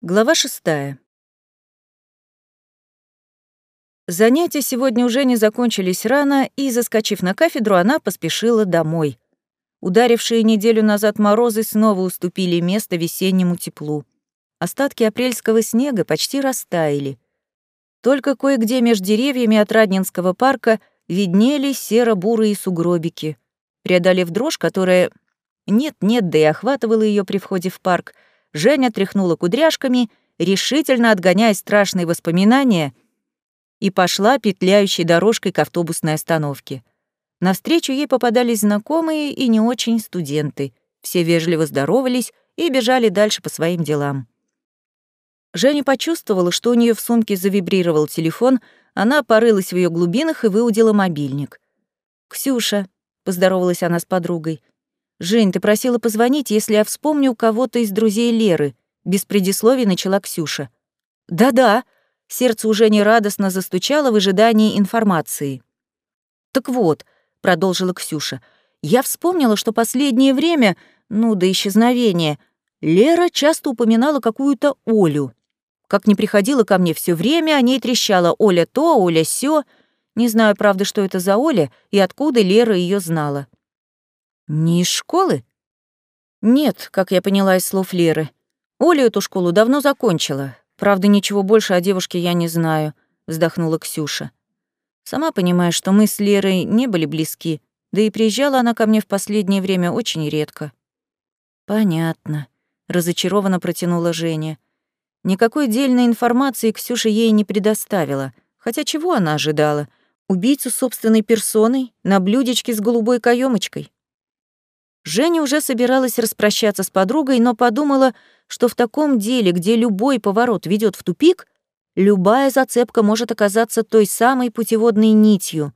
Глава шестая. Занятия сегодня уже не закончились рано, и, заскочив на кафедру, она поспешила домой. Ударившие неделю назад морозы снова уступили место весеннему теплу. Остатки апрельского снега почти растаяли. Только кое-где между деревьями от Раднинского парка виднелись серо-бурые сугробики. Преодолев дрожь, которая нет-нет, да и охватывала ее при входе в парк, — Женя тряхнула кудряшками, решительно отгоняя страшные воспоминания, и пошла петляющей дорожкой к автобусной остановке. Навстречу ей попадались знакомые и не очень студенты. Все вежливо здоровались и бежали дальше по своим делам. Женя почувствовала, что у нее в сумке завибрировал телефон, она порылась в ее глубинах и выудила мобильник. «Ксюша», — поздоровалась она с подругой, «Жень, ты просила позвонить, если я вспомню кого-то из друзей Леры», — без предисловий начала Ксюша. «Да-да», — сердце уже нерадостно застучало в ожидании информации. «Так вот», — продолжила Ксюша, — «я вспомнила, что последнее время, ну, до исчезновения, Лера часто упоминала какую-то Олю. Как не приходила ко мне все время, о ней трещала Оля то, Оля сё. Не знаю, правда, что это за Оля и откуда Лера ее знала. Не из школы? Нет, как я поняла из слов Леры. Оля эту школу давно закончила. Правда, ничего больше о девушке я не знаю, вздохнула Ксюша. Сама понимаешь, что мы с Лерой не были близки, да и приезжала она ко мне в последнее время очень редко. Понятно, разочарованно протянула Женя. Никакой дельной информации Ксюша ей не предоставила. Хотя чего она ожидала? Убийцу собственной персоной на блюдечке с голубой каемочкой. Женя уже собиралась распрощаться с подругой, но подумала, что в таком деле, где любой поворот ведет в тупик, любая зацепка может оказаться той самой путеводной нитью.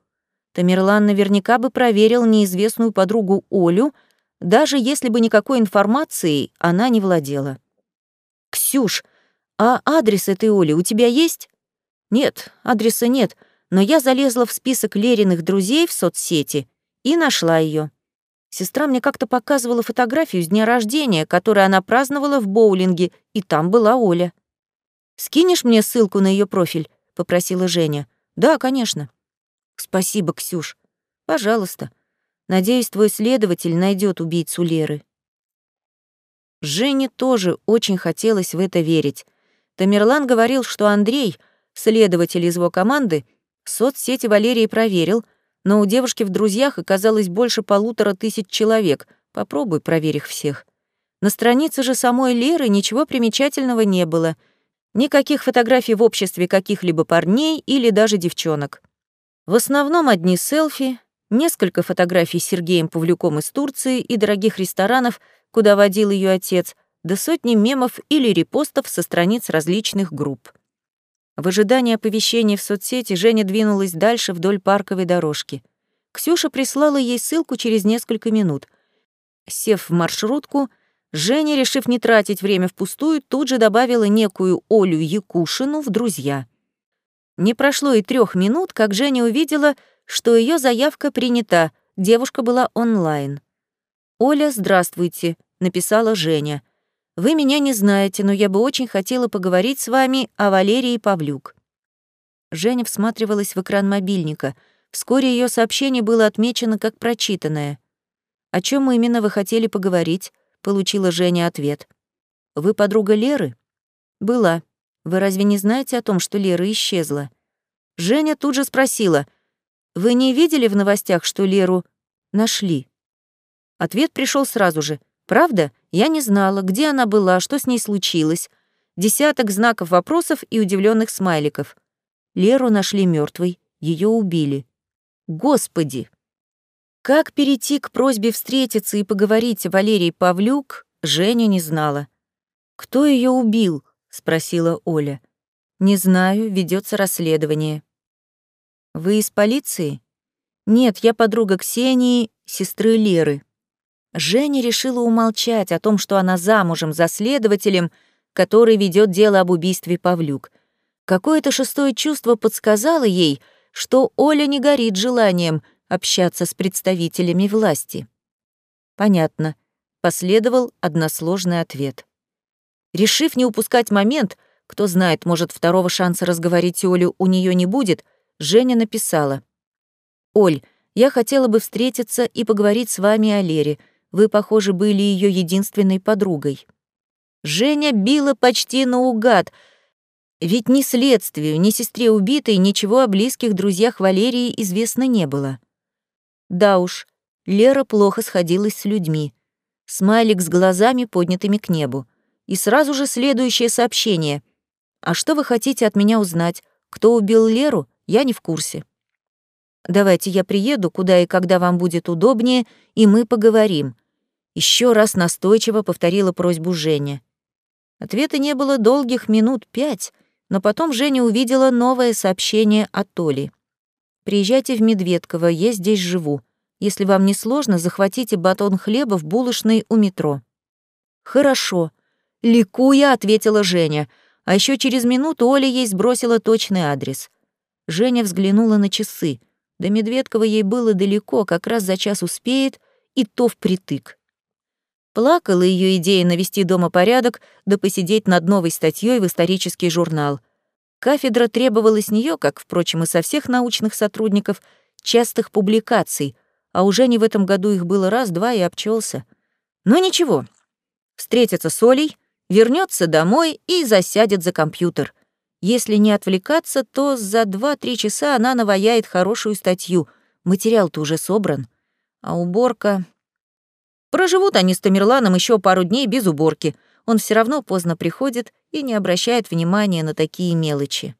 Тамерлан наверняка бы проверил неизвестную подругу Олю, даже если бы никакой информацией она не владела. «Ксюш, а адрес этой Оли у тебя есть?» «Нет, адреса нет, но я залезла в список Лериных друзей в соцсети и нашла ее. Сестра мне как-то показывала фотографию с дня рождения, которую она праздновала в боулинге, и там была Оля. «Скинешь мне ссылку на ее профиль?» — попросила Женя. «Да, конечно». «Спасибо, Ксюш. Пожалуйста. Надеюсь, твой следователь найдет убийцу Леры». Жене тоже очень хотелось в это верить. Тамерлан говорил, что Андрей, следователь из его команды, соцсети Валерии проверил, но у девушки в друзьях оказалось больше полутора тысяч человек. Попробуй, проверь их всех. На странице же самой Леры ничего примечательного не было. Никаких фотографий в обществе каких-либо парней или даже девчонок. В основном одни селфи, несколько фотографий с Сергеем Павлюком из Турции и дорогих ресторанов, куда водил ее отец, да сотни мемов или репостов со страниц различных групп. В ожидании оповещения в соцсети Женя двинулась дальше вдоль парковой дорожки. Ксюша прислала ей ссылку через несколько минут. Сев в маршрутку, Женя, решив не тратить время впустую, тут же добавила некую Олю Якушину в друзья. Не прошло и трех минут, как Женя увидела, что ее заявка принята, девушка была онлайн. «Оля, здравствуйте», — написала Женя. Вы меня не знаете, но я бы очень хотела поговорить с вами о Валерии Павлюк». Женя всматривалась в экран мобильника. Вскоре ее сообщение было отмечено как прочитанное. «О чем именно вы хотели поговорить?» — получила Женя ответ. «Вы подруга Леры?» «Была. Вы разве не знаете о том, что Лера исчезла?» Женя тут же спросила. «Вы не видели в новостях, что Леру нашли?» Ответ пришел сразу же — Правда? Я не знала, где она была, что с ней случилось. Десяток знаков вопросов и удивленных смайликов. Леру нашли мертвой, ее убили. Господи! Как перейти к просьбе встретиться и поговорить о Валерии Павлюк, Женя не знала. «Кто ее убил?» — спросила Оля. «Не знаю, ведется расследование». «Вы из полиции?» «Нет, я подруга Ксении, сестры Леры». Женя решила умолчать о том, что она замужем за следователем, который ведет дело об убийстве Павлюк. Какое-то шестое чувство подсказало ей, что Оля не горит желанием общаться с представителями власти. Понятно. Последовал односложный ответ. Решив не упускать момент, кто знает, может, второго шанса разговорить Олю у нее не будет, Женя написала. «Оль, я хотела бы встретиться и поговорить с вами о Лере. Вы, похоже, были ее единственной подругой». Женя била почти наугад, ведь ни следствию, ни сестре убитой ничего о близких друзьях Валерии известно не было. Да уж, Лера плохо сходилась с людьми. Смайлик с глазами, поднятыми к небу. И сразу же следующее сообщение. «А что вы хотите от меня узнать? Кто убил Леру? Я не в курсе». «Давайте я приеду, куда и когда вам будет удобнее, и мы поговорим». Еще раз настойчиво повторила просьбу Женя. Ответа не было долгих минут пять, но потом Женя увидела новое сообщение от Толи. «Приезжайте в Медведково, я здесь живу. Если вам не сложно, захватите батон хлеба в булочной у метро». «Хорошо», — ликуя ответила Женя, а еще через минуту Оля ей сбросила точный адрес. Женя взглянула на часы. До Медведкова ей было далеко, как раз за час успеет, и то впритык. Плакала ее идея навести дома порядок, да посидеть над новой статьей в исторический журнал. Кафедра требовала с нее, как, впрочем, и со всех научных сотрудников, частых публикаций, а уже не в этом году их было раз-два и обчелся. Но ничего, встретится с Олей, вернется домой и засядет за компьютер. Если не отвлекаться, то за 2-3 часа она наваяет хорошую статью. Материал-то уже собран. А уборка... Проживут они с Тамерланом еще пару дней без уборки. Он все равно поздно приходит и не обращает внимания на такие мелочи.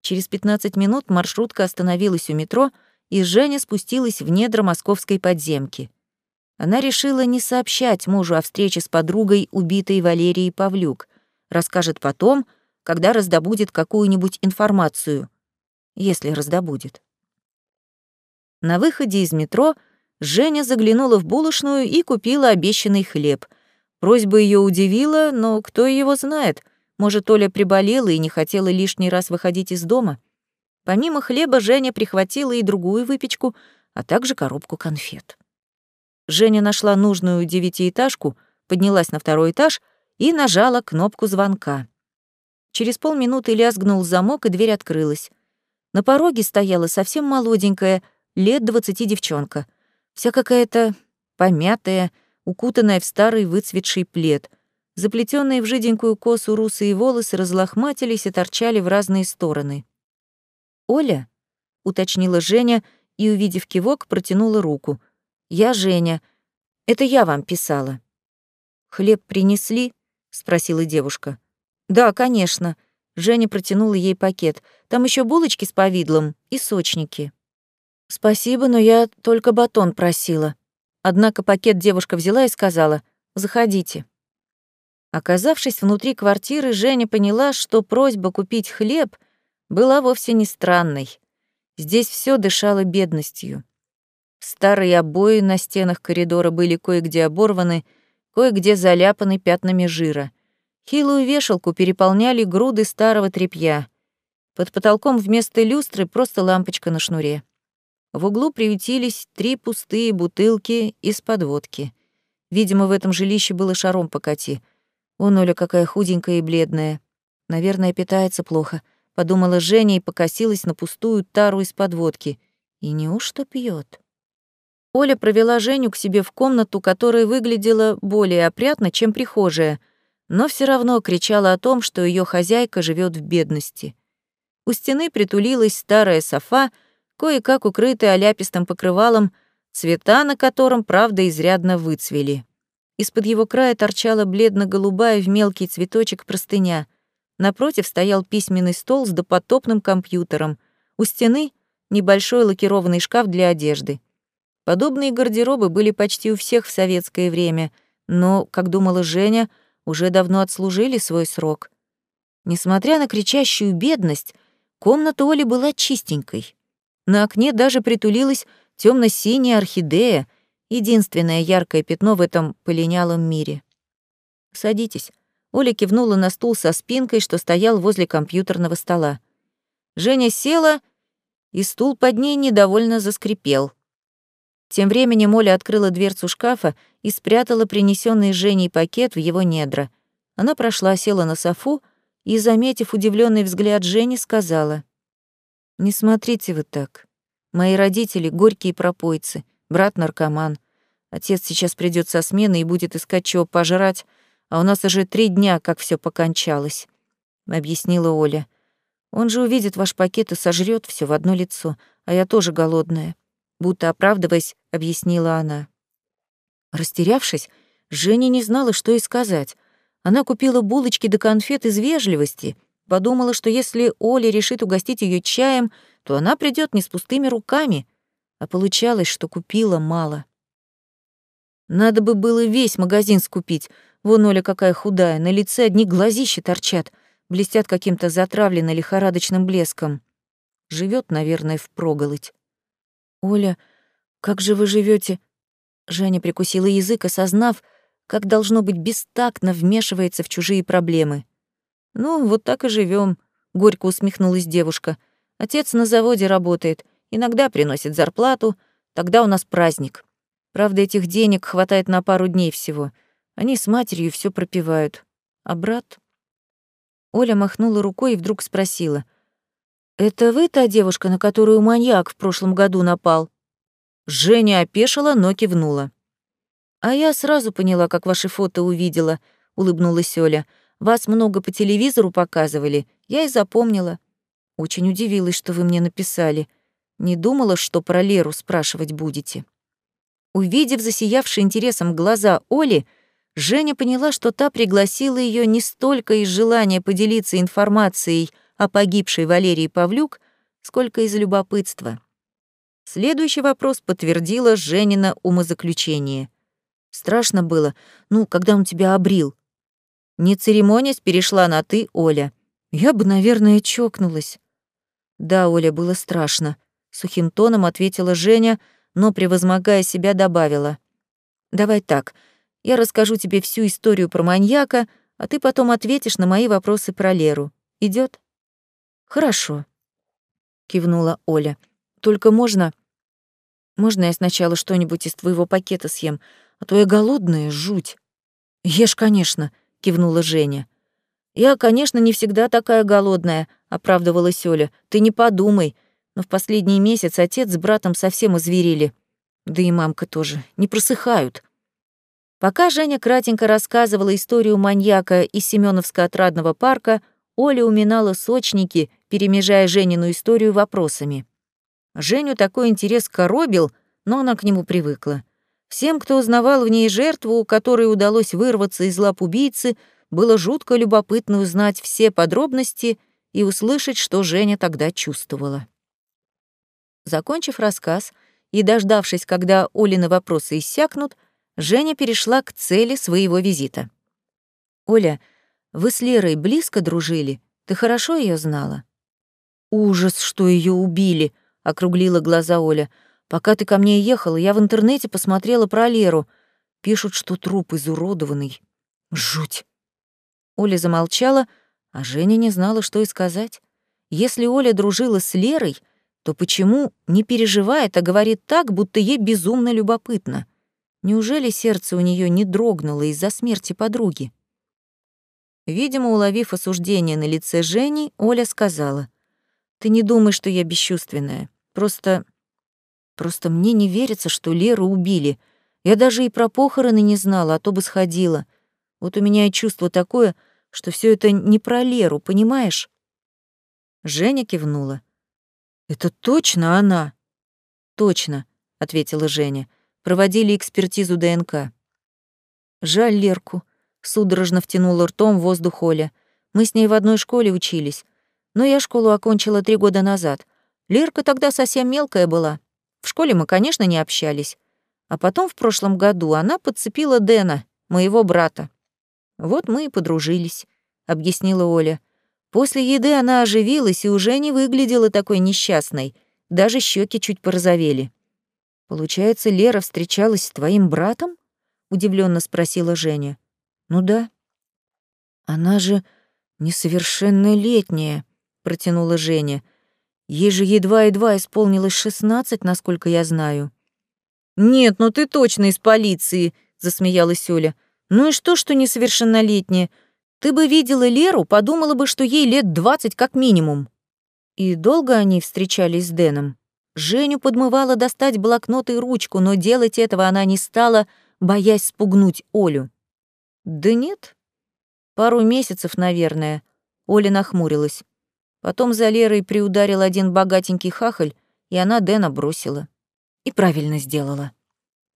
Через 15 минут маршрутка остановилась у метро, и Женя спустилась в недра московской подземки. Она решила не сообщать мужу о встрече с подругой, убитой Валерией Павлюк. Расскажет потом, когда раздобудет какую-нибудь информацию. Если раздобудет. На выходе из метро — Женя заглянула в булочную и купила обещанный хлеб. Просьба ее удивила, но кто его знает? Может, Оля приболела и не хотела лишний раз выходить из дома? Помимо хлеба Женя прихватила и другую выпечку, а также коробку конфет. Женя нашла нужную девятиэтажку, поднялась на второй этаж и нажала кнопку звонка. Через полминуты лязгнул замок, и дверь открылась. На пороге стояла совсем молоденькая, лет двадцати девчонка — вся какая-то помятая, укутанная в старый выцветший плед. Заплетенные в жиденькую косу русые волосы разлохматились и торчали в разные стороны. «Оля?» — уточнила Женя и, увидев кивок, протянула руку. «Я Женя. Это я вам писала». «Хлеб принесли?» — спросила девушка. «Да, конечно». Женя протянула ей пакет. «Там еще булочки с повидлом и сочники». «Спасибо, но я только батон просила». Однако пакет девушка взяла и сказала «Заходите». Оказавшись внутри квартиры, Женя поняла, что просьба купить хлеб была вовсе не странной. Здесь все дышало бедностью. Старые обои на стенах коридора были кое-где оборваны, кое-где заляпаны пятнами жира. Хилую вешалку переполняли груды старого тряпья. Под потолком вместо люстры просто лампочка на шнуре. В углу приютились три пустые бутылки из подводки. Видимо, в этом жилище было шаром покати. Вон Оля какая худенькая и бледная. Наверное, питается плохо. Подумала Женя и покосилась на пустую тару из подводки. И неужто пьет? Оля провела Женю к себе в комнату, которая выглядела более опрятно, чем прихожая, но все равно кричала о том, что ее хозяйка живет в бедности. У стены притулилась старая софа, кое-как укрытый оляпистым покрывалом, цвета на котором, правда, изрядно выцвели. Из-под его края торчала бледно-голубая в мелкий цветочек простыня. Напротив стоял письменный стол с допотопным компьютером. У стены — небольшой лакированный шкаф для одежды. Подобные гардеробы были почти у всех в советское время, но, как думала Женя, уже давно отслужили свой срок. Несмотря на кричащую бедность, комната Оли была чистенькой. На окне даже притулилась темно-синяя орхидея, единственное яркое пятно в этом полинялом мире. «Садитесь». Оля кивнула на стул со спинкой, что стоял возле компьютерного стола. Женя села, и стул под ней недовольно заскрипел. Тем временем Оля открыла дверцу шкафа и спрятала принесенный Женей пакет в его недра. Она прошла, села на софу и, заметив удивленный взгляд Жени, сказала, «Не смотрите вы так. Мои родители — горькие пропойцы, брат — наркоман. Отец сейчас придет со смены и будет искать чего пожрать, а у нас уже три дня, как все покончалось», — объяснила Оля. «Он же увидит ваш пакет и сожрет все в одно лицо, а я тоже голодная», — будто оправдываясь, объяснила она. Растерявшись, Женя не знала, что и сказать. Она купила булочки до конфет из вежливости, подумала, что если Оля решит угостить ее чаем, то она придет не с пустыми руками, а получалось, что купила мало. Надо бы было весь магазин скупить. Вон Оля какая худая, на лице одни глазища торчат, блестят каким-то затравленно лихорадочным блеском. Живет, наверное, впроголодь. Оля, как же вы живете? Женя прикусила язык, осознав, как должно быть бестактно вмешивается в чужие проблемы. «Ну, вот так и живем, горько усмехнулась девушка. «Отец на заводе работает, иногда приносит зарплату, тогда у нас праздник. Правда, этих денег хватает на пару дней всего. Они с матерью все пропивают. А брат...» Оля махнула рукой и вдруг спросила. «Это вы та девушка, на которую маньяк в прошлом году напал?» Женя опешила, но кивнула. «А я сразу поняла, как ваши фото увидела», — улыбнулась Оля. «Вас много по телевизору показывали, я и запомнила. Очень удивилась, что вы мне написали. Не думала, что про Леру спрашивать будете». Увидев засиявший интересом глаза Оли, Женя поняла, что та пригласила ее не столько из желания поделиться информацией о погибшей Валерии Павлюк, сколько из любопытства. Следующий вопрос подтвердила Женина умозаключение. Страшно было, ну, когда он тебя обрил. Не церемонясь, перешла на «ты», Оля. Я бы, наверное, чокнулась. Да, Оля, было страшно. Сухим тоном ответила Женя, но, превозмогая себя, добавила. Давай так, я расскажу тебе всю историю про маньяка, а ты потом ответишь на мои вопросы про Леру. Идет? Хорошо. Кивнула Оля. Только можно... Можно я сначала что-нибудь из твоего пакета съем? а то я голодная, жуть». «Ешь, конечно», — кивнула Женя. «Я, конечно, не всегда такая голодная», — оправдывалась Оля. «Ты не подумай. Но в последний месяц отец с братом совсем озверели. Да и мамка тоже. Не просыхают». Пока Женя кратенько рассказывала историю маньяка из Семёновско-отрадного парка, Оля уминала сочники, перемежая Женину историю вопросами. Женю такой интерес коробил, но она к нему привыкла. Всем, кто узнавал в ней жертву, которой удалось вырваться из лап убийцы, было жутко любопытно узнать все подробности и услышать, что Женя тогда чувствовала. Закончив рассказ и дождавшись, когда Олины вопросы иссякнут, Женя перешла к цели своего визита. «Оля, вы с Лерой близко дружили? Ты хорошо ее знала?» «Ужас, что ее убили!» — округлила глаза Оля. Пока ты ко мне ехала, я в интернете посмотрела про Леру. Пишут, что труп изуродованный. Жуть. Оля замолчала, а Женя не знала, что и сказать. Если Оля дружила с Лерой, то почему не переживает, а говорит так, будто ей безумно любопытно? Неужели сердце у нее не дрогнуло из-за смерти подруги? Видимо, уловив осуждение на лице Жени, Оля сказала, «Ты не думай, что я бесчувственная. Просто Просто мне не верится, что Леру убили. Я даже и про похороны не знала, а то бы сходила. Вот у меня и чувство такое, что все это не про Леру, понимаешь?» Женя кивнула. «Это точно она?» «Точно», — ответила Женя. «Проводили экспертизу ДНК». «Жаль Лерку», — судорожно втянула ртом воздух Оля. «Мы с ней в одной школе учились. Но я школу окончила три года назад. Лерка тогда совсем мелкая была. В школе мы, конечно, не общались. А потом в прошлом году она подцепила Дэна, моего брата. Вот мы и подружились, объяснила Оля. После еды она оживилась и уже не выглядела такой несчастной. Даже щеки чуть порозовели. Получается, Лера встречалась с твоим братом? удивленно спросила Женя. Ну да. Она же несовершеннолетняя, протянула Женя. Ей же едва-едва исполнилось шестнадцать, насколько я знаю. «Нет, ну ты точно из полиции», — засмеялась Оля. «Ну и что, что несовершеннолетняя? Ты бы видела Леру, подумала бы, что ей лет двадцать как минимум. И долго они встречались с Дэном. Женю подмывала достать блокнот и ручку, но делать этого она не стала, боясь спугнуть Олю. Да нет. Пару месяцев, наверное. Оля нахмурилась. Потом за Лерой приударил один богатенький хахаль, и она Дэна бросила. И правильно сделала.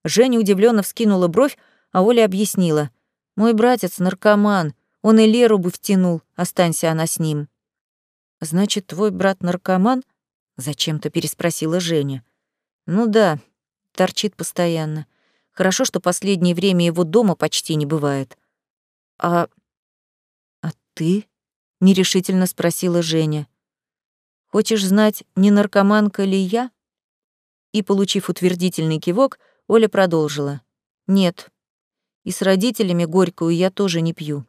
Женя удивленно вскинула бровь, а Оля объяснила. «Мой братец — наркоман. Он и Леру бы втянул, останься она с ним». «Значит, твой брат наркоман?» — зачем-то переспросила Женя. «Ну да, торчит постоянно. Хорошо, что последнее время его дома почти не бывает. А... а ты?» — нерешительно спросила Женя. «Хочешь знать, не наркоманка ли я?» И, получив утвердительный кивок, Оля продолжила. «Нет. И с родителями горькую я тоже не пью.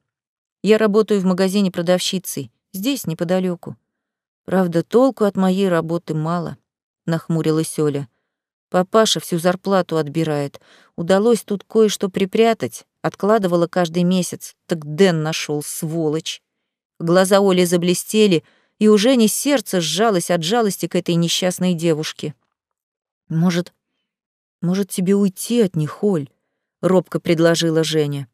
Я работаю в магазине продавщицей, здесь, неподалеку. Правда, толку от моей работы мало», — нахмурилась Оля. «Папаша всю зарплату отбирает. Удалось тут кое-что припрятать. Откладывала каждый месяц. Так Дэн нашел, сволочь». Глаза Оли заблестели, и уже не сердце сжалось от жалости к этой несчастной девушке. «Может, может, тебе уйти от них, Оль?» — робко предложила Женя.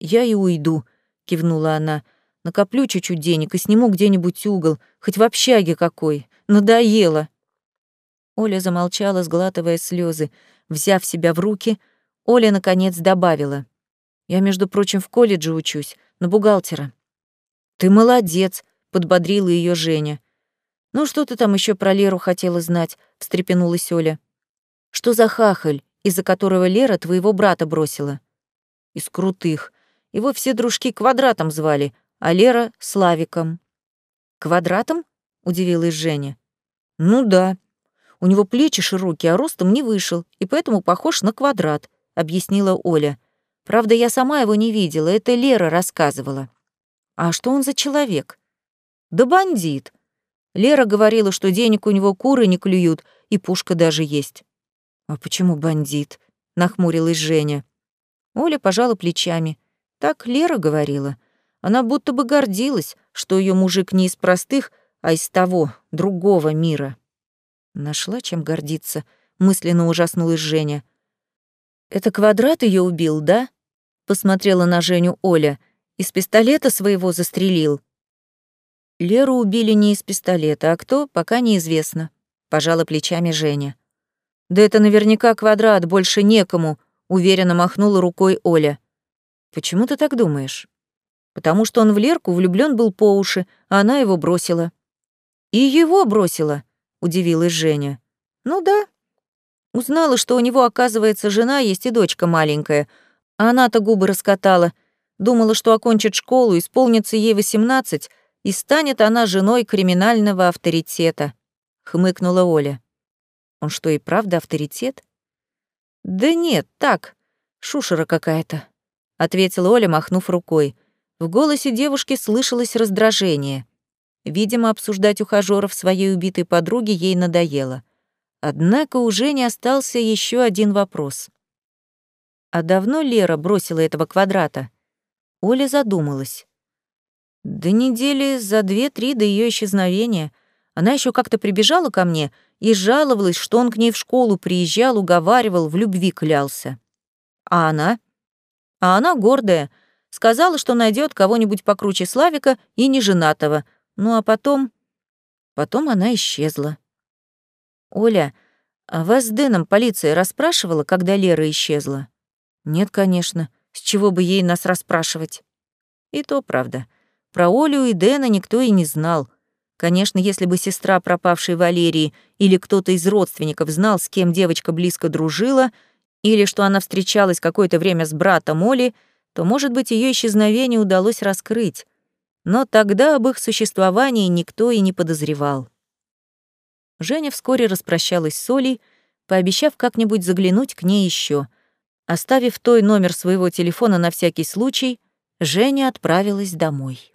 «Я и уйду», — кивнула она. «Накоплю чуть-чуть денег и сниму где-нибудь угол, хоть в общаге какой. Надоело». Оля замолчала, сглатывая слезы. Взяв себя в руки, Оля, наконец, добавила. «Я, между прочим, в колледже учусь, на бухгалтера». «Ты молодец», — подбодрила ее Женя. «Ну что ты там еще про Леру хотела знать?» — встрепенулась Оля. «Что за хахаль, из-за которого Лера твоего брата бросила?» «Из крутых. Его все дружки квадратом звали, а Лера — Славиком». «Квадратом?» — удивилась Женя. «Ну да. У него плечи широкие, а ростом не вышел, и поэтому похож на квадрат», — объяснила Оля. «Правда, я сама его не видела, это Лера рассказывала». «А что он за человек?» «Да бандит», Лера говорила, что денег у него куры не клюют, и пушка даже есть. «А почему бандит?» — нахмурилась Женя. Оля пожала плечами. Так Лера говорила. Она будто бы гордилась, что ее мужик не из простых, а из того, другого мира. Нашла чем гордиться, мысленно ужаснулась Женя. «Это квадрат ее убил, да?» — посмотрела на Женю Оля. «Из пистолета своего застрелил». Леру убили не из пистолета, а кто, пока неизвестно. Пожала плечами Женя. Да это наверняка квадрат, больше некому, уверенно махнула рукой Оля. Почему ты так думаешь? Потому что он в Лерку влюблён был по уши, а она его бросила. И его бросила, удивилась Женя. Ну да. Узнала, что у него, оказывается, жена есть и дочка маленькая. А она-то губы раскатала. Думала, что окончит школу, исполнится ей восемнадцать, и станет она женой криминального авторитета», — хмыкнула Оля. «Он что, и правда авторитет?» «Да нет, так, шушера какая-то», — ответила Оля, махнув рукой. В голосе девушки слышалось раздражение. Видимо, обсуждать ухажёров своей убитой подруги ей надоело. Однако уже не остался еще один вопрос. А давно Лера бросила этого квадрата? Оля задумалась. Да недели за две-три до ее исчезновения. Она еще как-то прибежала ко мне и жаловалась, что он к ней в школу приезжал, уговаривал, в любви клялся. А она? А она гордая. Сказала, что найдет кого-нибудь покруче Славика и неженатого. Ну а потом... Потом она исчезла. «Оля, а вас с Дэном полиция расспрашивала, когда Лера исчезла?» «Нет, конечно. С чего бы ей нас расспрашивать?» «И то правда. Про Олю и Дэна никто и не знал. Конечно, если бы сестра пропавшей Валерии или кто-то из родственников знал, с кем девочка близко дружила, или что она встречалась какое-то время с братом Оли, то, может быть, ее исчезновение удалось раскрыть. Но тогда об их существовании никто и не подозревал. Женя вскоре распрощалась с Олей, пообещав как-нибудь заглянуть к ней еще. Оставив той номер своего телефона на всякий случай, Женя отправилась домой.